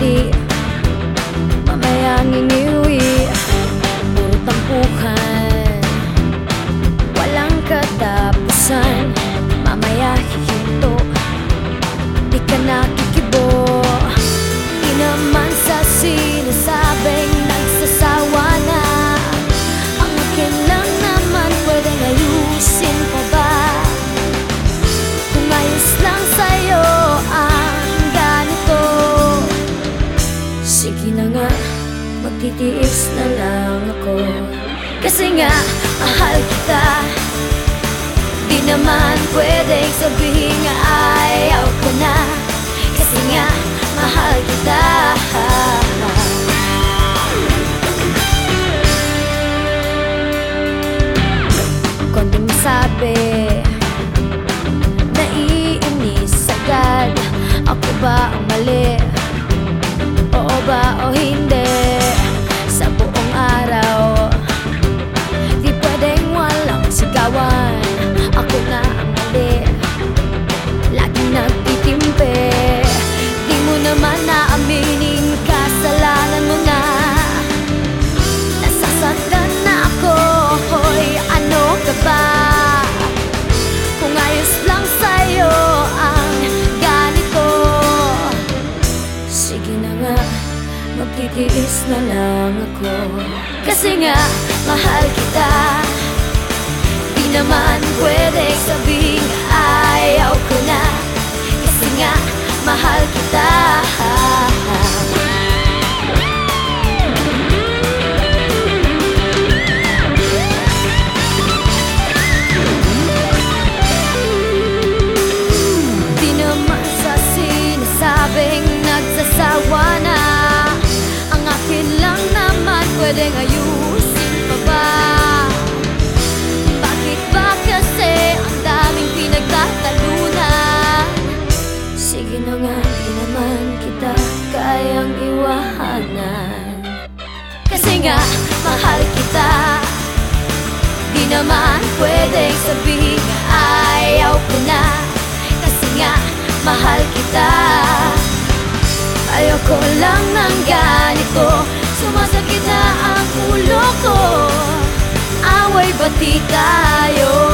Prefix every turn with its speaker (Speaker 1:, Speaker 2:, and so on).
Speaker 1: hindi Mamayang iniwan magtitiis na lang ako. Kasi nga, mahal kita. Di naman pwedeng sabihin nga Sige na nga, magtitiis na lang ako. Kasi nga, mahal kita. Di naman pwedeng ayusin pa ba? Bakit ba kasi ang daming pinagtatalunan? Sige na nga, di naman kita kayang iwanan Kasi nga, mahal kita. Di naman pwedeng sabihin ayaw ko na. Kasi nga, mahal kita. Ayoko lang ng ganito. Sumasakit ti cayó.